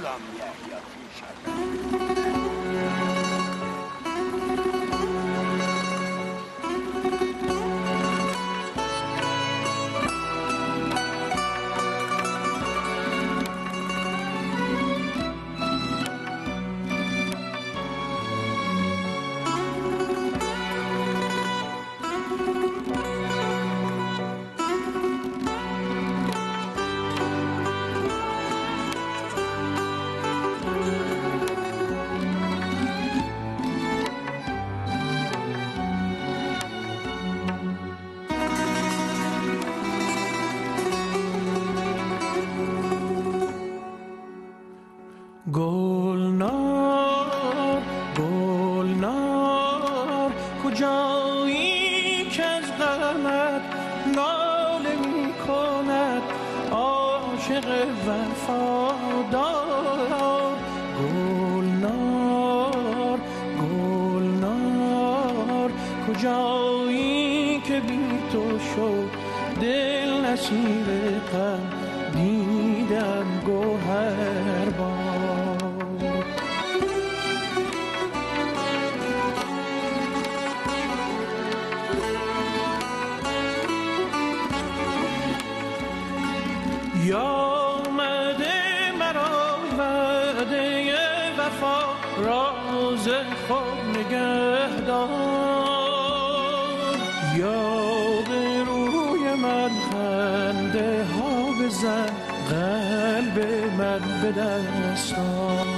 Ulan ya yatın şarkı. کجایی که از غمت ناله می کند عاشق وفادار. گلنار گلنار کجایی که بی تو شد دل نسیر غم آمده مرا وعده وفا راز خود نگهدار. یا به روی من خنده ها بزن قلب من به دستان